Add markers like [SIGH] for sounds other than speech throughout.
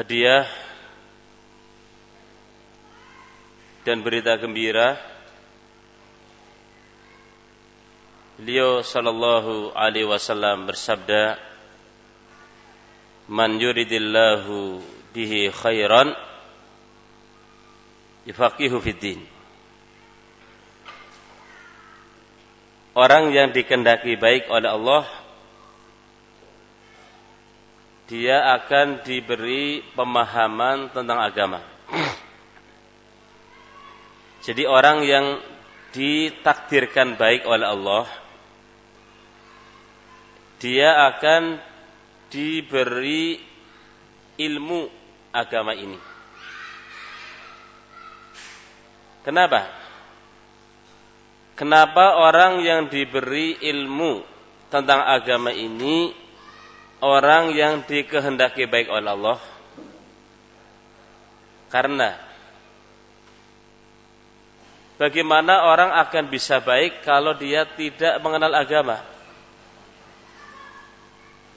hadiah dan berita gembira. Beliau sallallahu alaihi wasallam bersabda Man yuridillahu bihi khairan yufaqihu fiddin Orang yang dikendaki baik oleh Allah dia akan diberi pemahaman tentang agama. Jadi orang yang ditakdirkan baik oleh Allah dia akan diberi ilmu agama ini. Kenapa? Kenapa orang yang diberi ilmu tentang agama ini orang yang dikehendaki baik oleh Allah? Karena bagaimana orang akan bisa baik kalau dia tidak mengenal agama?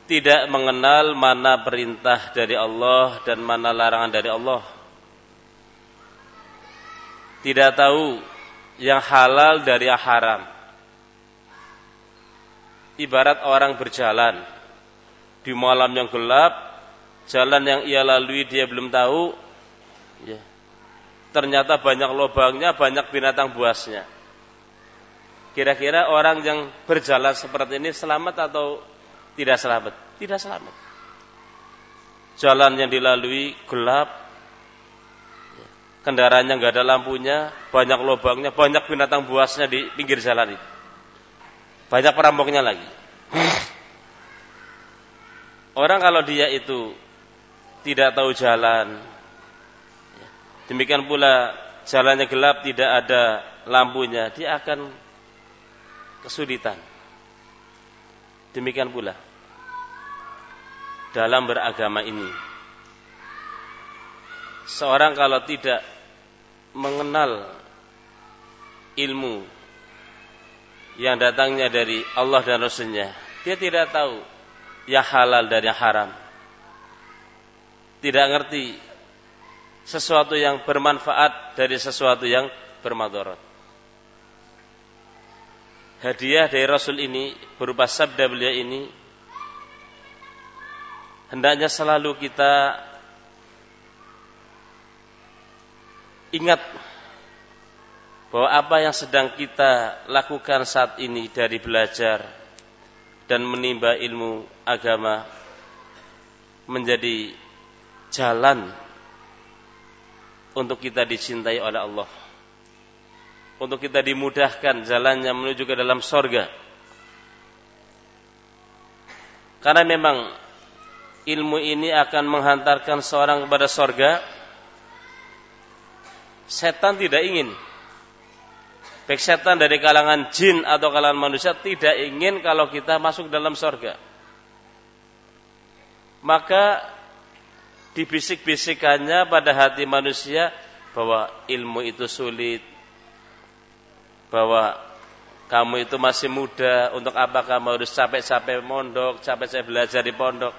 tidak mengenal mana perintah dari Allah dan mana larangan dari Allah. Tidak tahu yang halal dari yang haram. Ibarat orang berjalan di malam yang gelap, jalan yang ia lalui dia belum tahu, ya. ternyata banyak lubangnya, banyak binatang buasnya. Kira-kira orang yang berjalan seperti ini selamat atau tidak selamat, tidak selamat. Jalan yang dilalui gelap, kendaraannya nggak ada lampunya, banyak lubangnya, banyak binatang buasnya di pinggir jalan itu. Banyak perampoknya lagi. Orang kalau dia itu tidak tahu jalan, demikian pula jalannya gelap tidak ada lampunya, dia akan kesulitan. Demikian pula dalam beragama ini. Seorang kalau tidak mengenal ilmu yang datangnya dari Allah dan Rasulnya, dia tidak tahu yang halal dari yang haram. Tidak ngerti sesuatu yang bermanfaat dari sesuatu yang bermadarat hadiah dari Rasul ini berupa sabda beliau ini hendaknya selalu kita ingat bahwa apa yang sedang kita lakukan saat ini dari belajar dan menimba ilmu agama menjadi jalan untuk kita dicintai oleh Allah untuk kita dimudahkan jalannya menuju ke dalam sorga. Karena memang ilmu ini akan menghantarkan seorang kepada sorga. Setan tidak ingin. Baik setan dari kalangan jin atau kalangan manusia tidak ingin kalau kita masuk dalam sorga. Maka dibisik-bisikannya pada hati manusia bahwa ilmu itu sulit, bahwa kamu itu masih muda, untuk apa kamu harus capek-capek mondok, capek-capek belajar di pondok.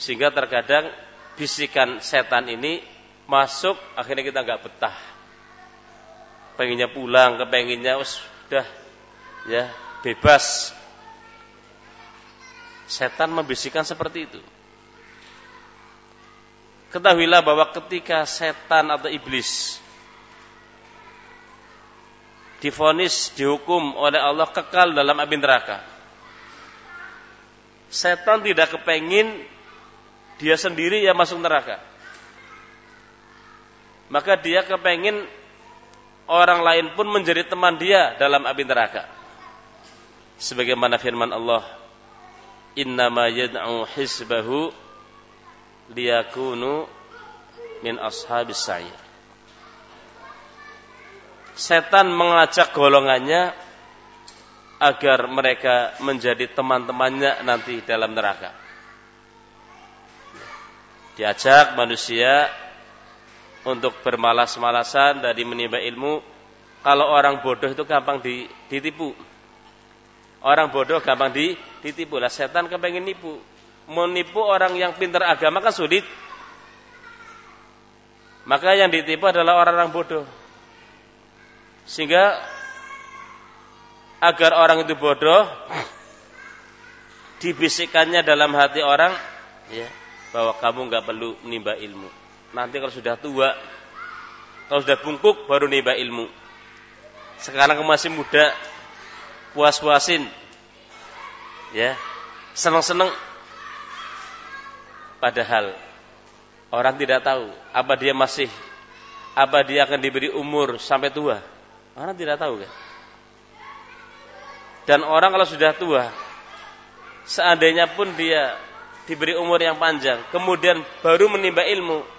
Sehingga terkadang bisikan setan ini masuk, akhirnya kita nggak betah. Pengennya pulang, kepenginnya sudah ya bebas. Setan membisikkan seperti itu. Ketahuilah bahwa ketika setan atau iblis difonis dihukum oleh Allah kekal dalam api neraka. Setan tidak kepengin dia sendiri yang masuk neraka. Maka dia kepengin orang lain pun menjadi teman dia dalam api neraka. Sebagaimana firman Allah, "Innama yad'u hisbahu liyakunu min ashabis sa'ir." setan mengajak golongannya agar mereka menjadi teman-temannya nanti dalam neraka. Diajak manusia untuk bermalas-malasan dari menimba ilmu. Kalau orang bodoh itu gampang ditipu. Orang bodoh gampang ditipu. Lah setan kepengen nipu. menipu orang yang pintar agama kan sulit. Maka yang ditipu adalah orang-orang bodoh. Sehingga agar orang itu bodoh dibisikkannya dalam hati orang ya bahwa kamu nggak perlu menimba ilmu. Nanti kalau sudah tua, kalau sudah bungkuk baru nimba ilmu. Sekarang masih muda, puas-puasin, ya, seneng-seneng. Padahal orang tidak tahu apa dia masih, apa dia akan diberi umur sampai tua. Orang tidak tahu kan. Dan orang kalau sudah tua, seandainya pun dia diberi umur yang panjang, kemudian baru menimba ilmu.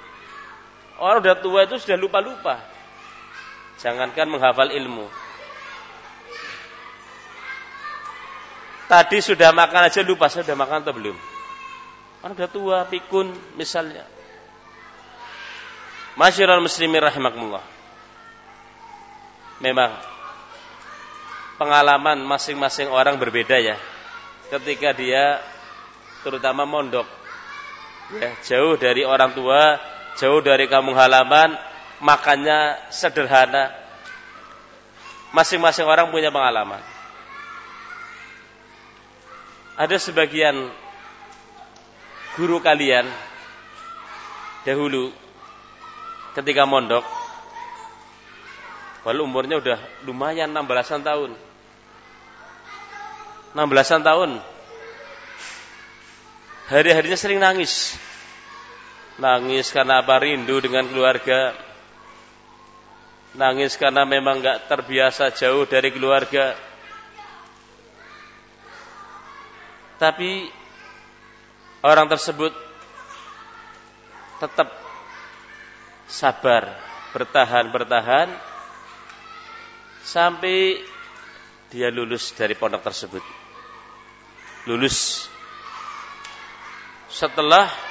Orang sudah tua itu sudah lupa-lupa. Jangankan menghafal ilmu. Tadi sudah makan aja lupa, sudah makan atau belum? Orang sudah tua, pikun misalnya. Masyarakat muslimin rahimakumullah. Memang pengalaman masing-masing orang berbeda ya. Ketika dia terutama mondok. Ya, jauh dari orang tua, jauh dari kampung halaman, makannya sederhana. Masing-masing orang punya pengalaman. Ada sebagian guru kalian dahulu ketika mondok Walau umurnya udah lumayan 16-an tahun 16-an tahun hari-harinya sering nangis. Nangis karena apa rindu dengan keluarga. Nangis karena memang nggak terbiasa jauh dari keluarga. Tapi orang tersebut tetap sabar, bertahan-bertahan sampai dia lulus dari pondok tersebut. Lulus setelah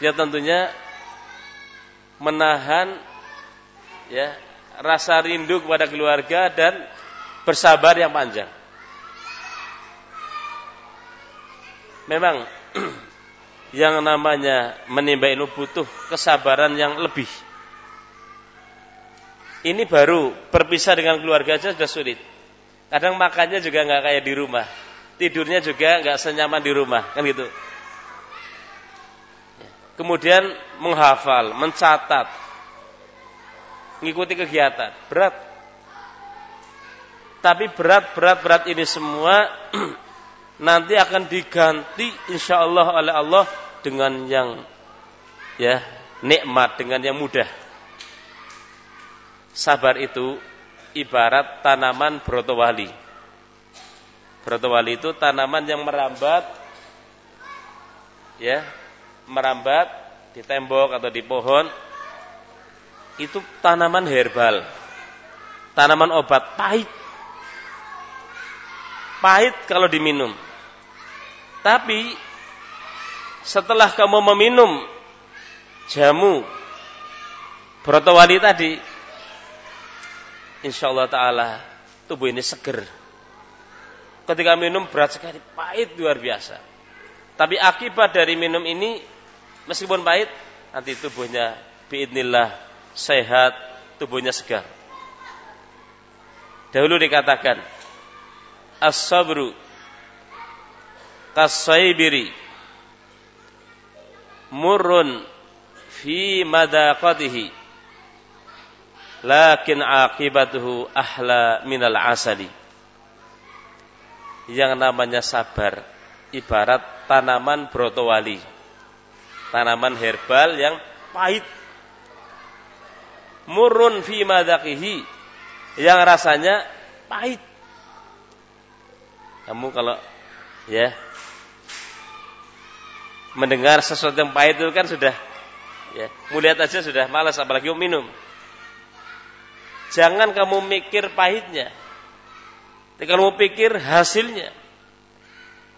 ya tentunya menahan ya rasa rindu kepada keluarga dan bersabar yang panjang. Memang [CLEARS THROAT] yang namanya menimba ilmu butuh kesabaran yang lebih. Ini baru berpisah dengan keluarga aja sudah sulit. Kadang makannya juga nggak kayak di rumah, tidurnya juga nggak senyaman di rumah, kan gitu kemudian menghafal, mencatat, mengikuti kegiatan. Berat. Tapi berat, berat, berat ini semua [CLEARS THROAT] nanti akan diganti insya Allah oleh Allah dengan yang ya nikmat, dengan yang mudah. Sabar itu ibarat tanaman brotowali. Brotowali itu tanaman yang merambat ya merambat di tembok atau di pohon itu tanaman herbal. Tanaman obat pahit. Pahit kalau diminum. Tapi setelah kamu meminum jamu brotowali tadi, insya Allah Taala tubuh ini seger. Ketika minum berat sekali, pahit luar biasa. Tapi akibat dari minum ini Meskipun pahit, nanti tubuhnya biidnillah sehat, tubuhnya segar. Dahulu dikatakan as-sabru kasaibiri murrun fi madaqatihi lakin akibatuhu ahla minal asali yang namanya sabar ibarat tanaman brotowali tanaman herbal yang pahit. Murun fi madakihi yang rasanya pahit. Kamu kalau ya mendengar sesuatu yang pahit itu kan sudah ya, melihat aja sudah malas apalagi minum. Jangan kamu mikir pahitnya. Tapi kamu pikir hasilnya.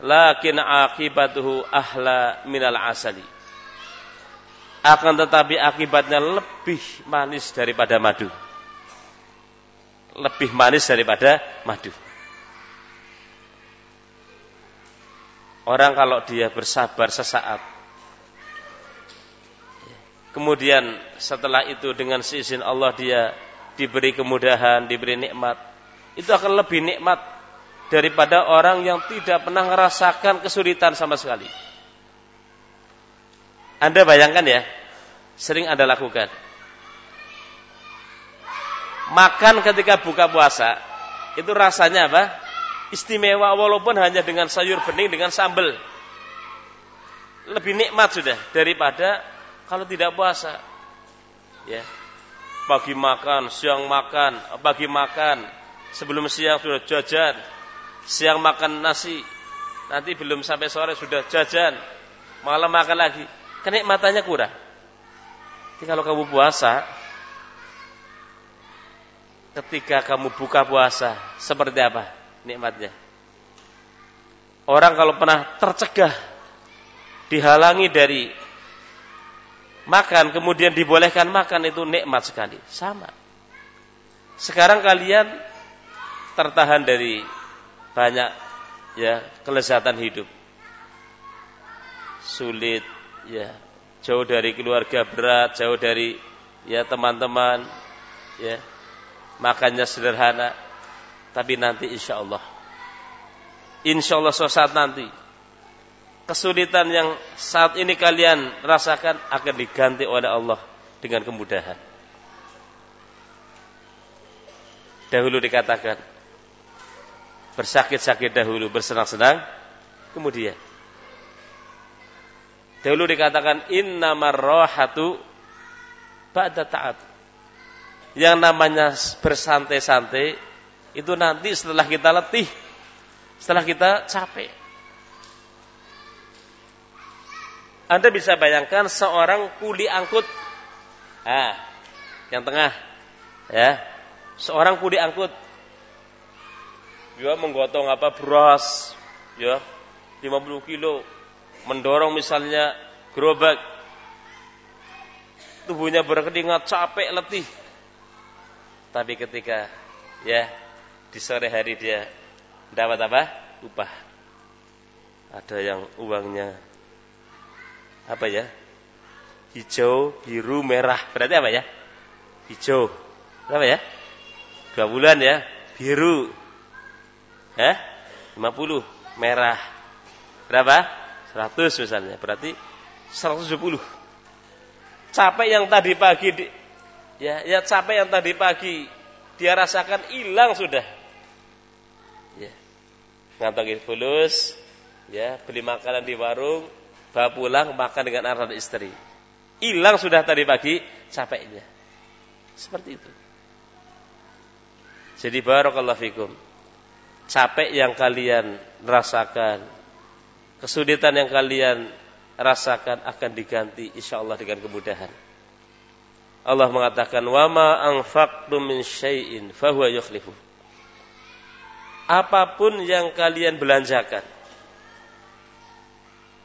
Lakin akibatuhu ahla minal asali akan tetapi akibatnya lebih manis daripada madu. Lebih manis daripada madu. Orang kalau dia bersabar sesaat, kemudian setelah itu dengan seizin Allah dia diberi kemudahan, diberi nikmat, itu akan lebih nikmat daripada orang yang tidak pernah merasakan kesulitan sama sekali. Anda bayangkan ya, sering Anda lakukan. Makan ketika buka puasa, itu rasanya apa? istimewa walaupun hanya dengan sayur bening dengan sambal. Lebih nikmat sudah daripada kalau tidak puasa. Ya. Pagi makan, siang makan, pagi makan, sebelum siang sudah jajan, siang makan nasi, nanti belum sampai sore sudah jajan, malam makan lagi. Kenikmatannya kurang. Jadi kalau kamu puasa, ketika kamu buka puasa, seperti apa? nikmatnya. Orang kalau pernah tercegah, dihalangi dari makan, kemudian dibolehkan makan itu nikmat sekali. Sama. Sekarang kalian tertahan dari banyak ya kelezatan hidup. Sulit ya, jauh dari keluarga berat, jauh dari ya teman-teman ya. Makannya sederhana tapi nanti insya Allah. Insya Allah suatu saat nanti. Kesulitan yang saat ini kalian rasakan akan diganti oleh Allah dengan kemudahan. Dahulu dikatakan bersakit-sakit dahulu, bersenang-senang kemudian. Dahulu dikatakan innamar rohatu ba'da ta'at. Yang namanya bersantai-santai itu nanti setelah kita letih, setelah kita capek. Anda bisa bayangkan seorang kuli angkut. Ah, yang tengah. Ya. Seorang kuli angkut. Dia menggotong apa beras, ya, 50 kilo. Mendorong misalnya gerobak. Tubuhnya berkeringat, capek, letih. Tapi ketika ya di sore hari dia dapat apa? Upah. Ada yang uangnya apa ya? Hijau, biru, merah. Berarti apa ya? Hijau. Berapa ya? Dua bulan ya. Biru. Eh? 50. Merah. Berapa? 100 misalnya. Berarti 170. Capek yang tadi pagi di, ya, ya capek yang tadi pagi dia rasakan hilang sudah ngantongi fulus, ya, beli makanan di warung, bawa pulang makan dengan anak istri. Hilang sudah tadi pagi capeknya. Seperti itu. Jadi barakallahu fikum. Capek yang kalian rasakan, kesulitan yang kalian rasakan akan diganti insyaallah dengan kemudahan. Allah mengatakan wa ma anfaqtum min syai'in fahuwa yukhlifu apa pun yang kalian belanjakan.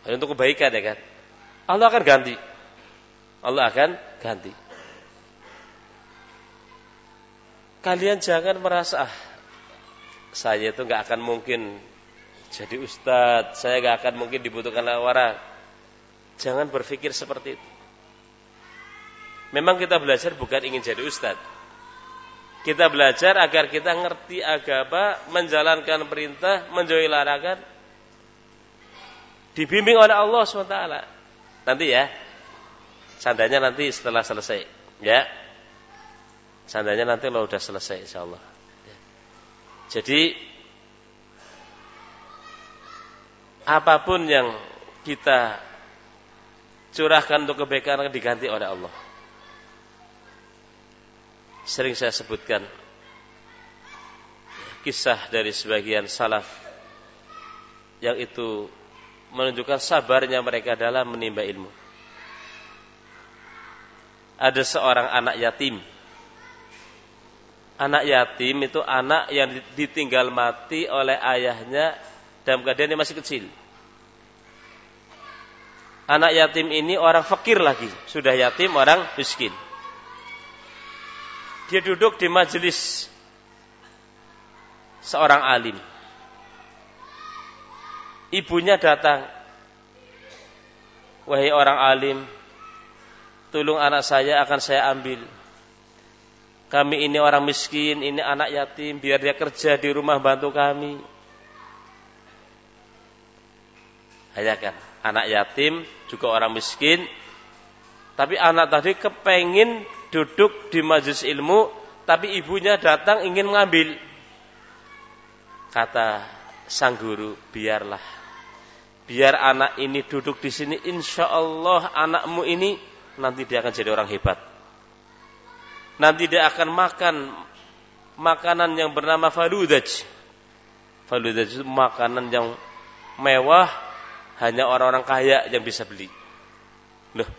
Untuk kebaikan ya kan. Allah akan ganti. Allah akan ganti. Kalian jangan merasa ah, saya itu nggak akan mungkin jadi ustadz, saya nggak akan mungkin dibutuhkan orang. Jangan berpikir seperti itu. Memang kita belajar bukan ingin jadi ustadz, kita belajar agar kita ngerti agama, menjalankan perintah, menjauhi larangan. Dibimbing oleh Allah SWT. Nanti ya. Sandanya nanti setelah selesai. Ya. Sandanya nanti lo udah selesai insya Allah. Ya. Jadi apa pun yang kita curahkan untuk kebaikan akan diganti oleh Allah sering saya sebutkan kisah dari sebagian salaf yang itu menunjukkan sabarnya mereka dalam menimba ilmu. Ada seorang anak yatim. Anak yatim itu anak yang ditinggal mati oleh ayahnya dalam keadaan yang masih kecil. Anak yatim ini orang fakir lagi, sudah yatim orang miskin. Dia duduk di majelis seorang alim. Ibunya datang. Wahai orang alim, tolong anak saya akan saya ambil. Kami ini orang miskin, ini anak yatim, biar dia kerja di rumah bantu kami. Hayakan, anak yatim juga orang miskin, tapi anak tadi kepengin duduk di majelis ilmu, tapi ibunya datang ingin mengambil. Kata sang guru, biarlah. Biar anak ini duduk di sini, insya Allah anakmu ini nanti dia akan jadi orang hebat. Nanti dia akan makan makanan yang bernama faludaj. Faludaj itu makanan yang mewah, hanya orang-orang kaya yang bisa beli. Loh,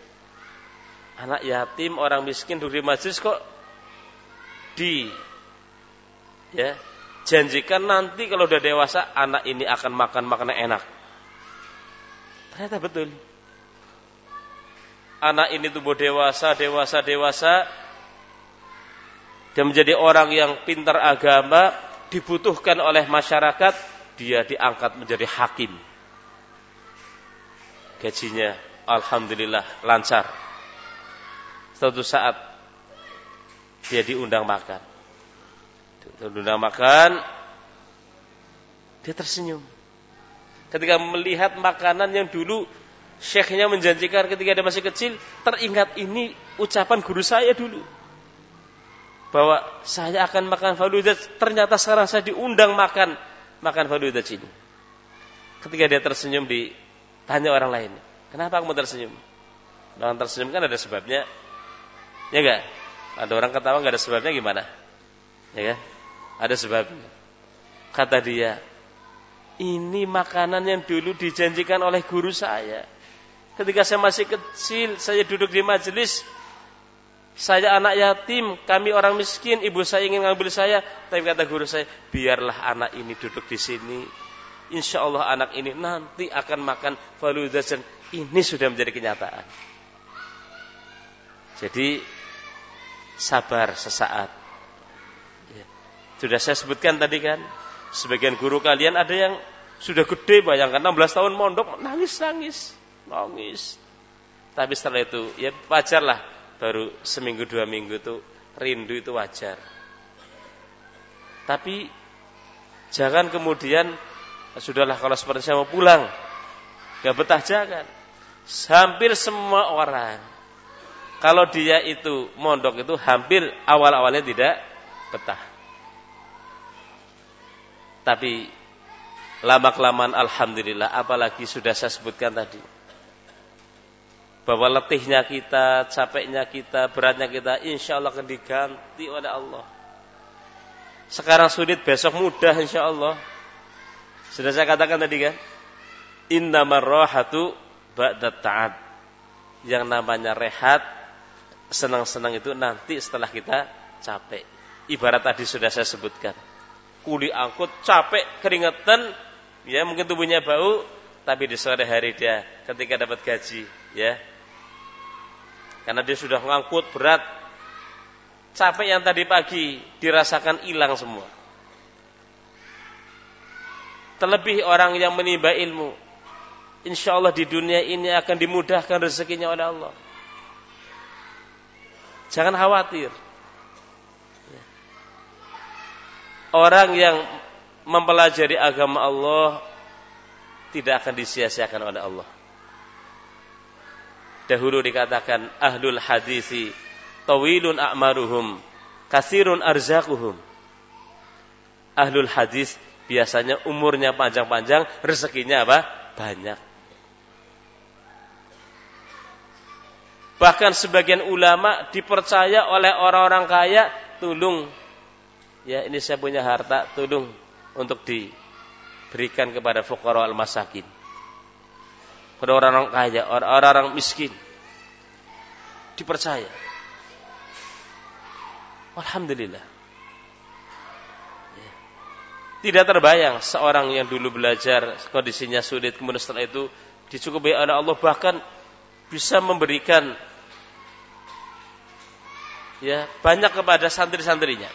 anak yatim, orang miskin duduk di kok di ya janjikan nanti kalau udah dewasa anak ini akan makan makanan enak. Ternyata betul. Anak ini tumbuh dewasa, dewasa, dewasa dan menjadi orang yang pintar agama, dibutuhkan oleh masyarakat, dia diangkat menjadi hakim. Gajinya alhamdulillah lancar suatu saat dia diundang makan. Diundang makan, dia tersenyum. Ketika melihat makanan yang dulu syekhnya menjanjikan ketika dia masih kecil, teringat ini ucapan guru saya dulu. Bahwa saya akan makan faludat, ternyata sekarang saya diundang makan makan faludat ini. Ketika dia tersenyum ditanya orang lain, kenapa kamu tersenyum? Orang tersenyum kan ada sebabnya Ya enggak? Ada orang ketawa enggak ada sebabnya gimana? Ya kan? Ada sebabnya. Kata dia, ini makanan yang dulu dijanjikan oleh guru saya. Ketika saya masih kecil, saya duduk di majelis, saya anak yatim, kami orang miskin, ibu saya ingin ngambil saya, tapi kata guru saya, biarlah anak ini duduk di sini. Insya Allah anak ini nanti akan makan faludah ini sudah menjadi kenyataan. Jadi sabar sesaat. Ya. Sudah saya sebutkan tadi kan, sebagian guru kalian ada yang sudah gede, bayangkan 16 tahun mondok, nangis-nangis, nangis. Tapi setelah itu, ya wajar lah, baru seminggu dua minggu itu rindu itu wajar. Tapi jangan kemudian sudahlah kalau seperti saya mau pulang, gak betah jangan. Hampir semua orang kalau dia itu mondok itu hampir awal-awalnya tidak betah. Tapi lama-kelamaan alhamdulillah apalagi sudah saya sebutkan tadi. Bahwa letihnya kita, capeknya kita, beratnya kita insya Allah akan diganti oleh Allah. Sekarang sulit, besok mudah insya Allah. Sudah saya katakan tadi kan? Innamar rohatu ba'da ta'ad. Yang namanya rehat senang-senang itu nanti setelah kita capek. Ibarat tadi sudah saya sebutkan. Kuli angkut, capek, keringetan, ya mungkin tubuhnya bau, tapi di sore hari dia ketika dapat gaji, ya. Karena dia sudah ngangkut berat, capek yang tadi pagi dirasakan hilang semua. Terlebih orang yang menimba ilmu, insya Allah di dunia ini akan dimudahkan rezekinya oleh Allah. Jangan khawatir. Orang yang mempelajari agama Allah tidak akan disia-siakan oleh Allah. Dahulu dikatakan ahlul hadisi tawilun a'maruhum kasirun arzakuhum. Ahlul hadis biasanya umurnya panjang-panjang, rezekinya apa? Banyak. Bahkan sebagian ulama dipercaya oleh orang-orang kaya, tolong ya ini saya punya harta, tolong untuk diberikan kepada fuqara al-masakin. Kepada orang-orang kaya, orang-orang miskin. Dipercaya. Alhamdulillah. Tidak terbayang seorang yang dulu belajar kondisinya sulit kemudian setelah itu dicukupi oleh Allah bahkan bisa memberikan ya banyak kepada santri-santrinya.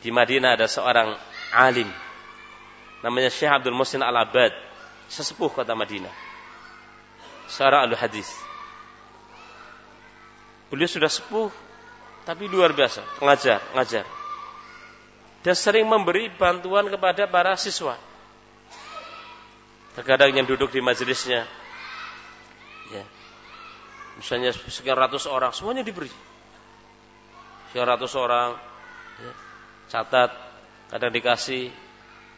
Di Madinah ada seorang alim namanya Syekh Abdul Muhsin Al-Abad, sesepuh kota Madinah. Seorang ahli hadis. Beliau sudah sepuh, tapi luar biasa, ngajar, ngajar. Dan sering memberi bantuan kepada para siswa. Terkadang yang duduk di majelisnya, ya, misalnya sekian ratus orang, semuanya diberi. Sekian ratus orang, ya, catat, kadang dikasih,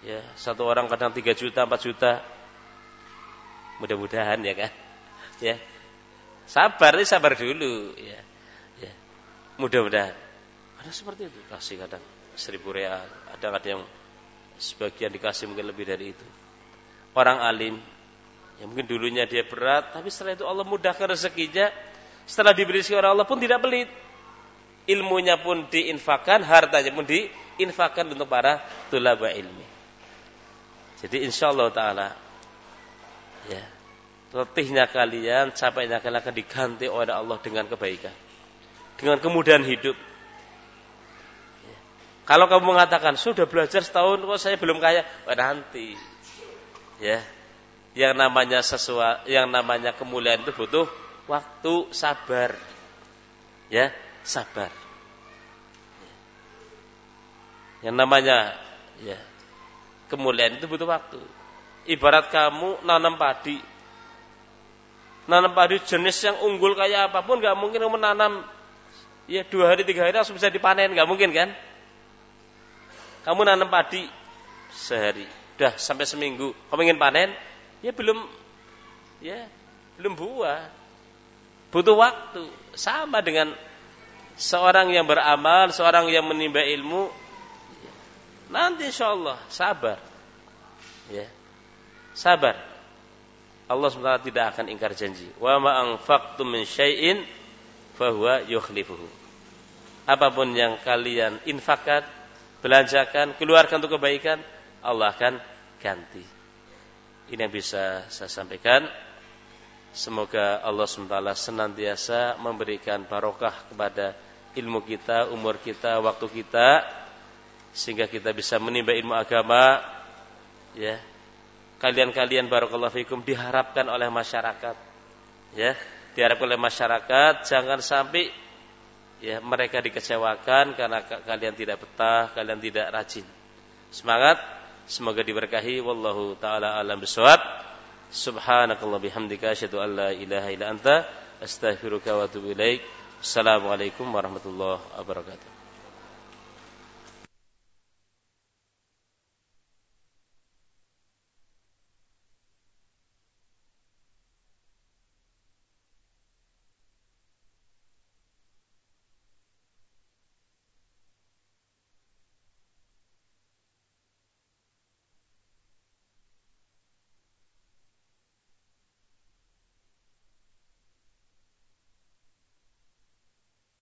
ya satu orang kadang tiga juta, empat juta, mudah-mudahan ya kan, ya. Sabar, sabar dulu, ya, ya. Mudah-mudahan. Ada seperti itu, kasih kadang seribu real, ada kadang yang sebagian dikasih mungkin lebih dari itu? Orang alim yang mungkin dulunya dia berat tapi setelah itu Allah mudahkan rezekinya. Setelah diberi orang Allah pun tidak pelit. Ilmunya pun diinfakkan hartanya pun diinfakkan untuk para tulaba ilmi. Jadi insya Allah taala ya letihnya kalian capeknya kalian akan diganti oleh Allah dengan kebaikan. Dengan kemudahan hidup. Kalau kamu mengatakan sudah belajar setahun kok saya belum kaya, oh, nanti. Ya. Yang namanya sesuatu yang namanya kemuliaan itu butuh waktu sabar. Ya sabar. Yang namanya ya kemuliaan itu butuh waktu. Ibarat kamu nanam padi. Nanam padi jenis yang unggul kayak apa pun nggak mungkin kamu menanam ya dua hari tiga hari langsung bisa dipanen nggak mungkin kan kamu nanam padi sehari Udah sampai seminggu, kamu ingin panen? Ya belum, ya belum buah. Butuh waktu. Sama dengan seorang yang beramal, seorang yang menimba ilmu. Nanti insya Allah sabar. Ya, sabar. Allah SWT tidak akan ingkar janji. Wa ma min syai'in fahuwa yukhlifuhu. Apa pun yang kalian infakkan, belanjakan, keluarkan untuk kebaikan, Allah akan ganti. Ini yang bisa saya sampaikan. Semoga Allah SWT senantiasa memberikan barokah kepada ilmu kita, umur kita, waktu kita, sehingga kita bisa menimba ilmu agama. Ya, kalian-kalian barokallahu fikum diharapkan oleh masyarakat. Ya, diharapkan oleh masyarakat jangan sampai ya mereka dikecewakan karena kalian tidak betah, kalian tidak rajin. Semangat Semoga diberkahi wallahu taala alam bisawab. Subhanakallah bihamdika asyhadu an la ilaha illa anta astaghfiruka wa atubu ilaik. Assalamualaikum warahmatullahi wabarakatuh.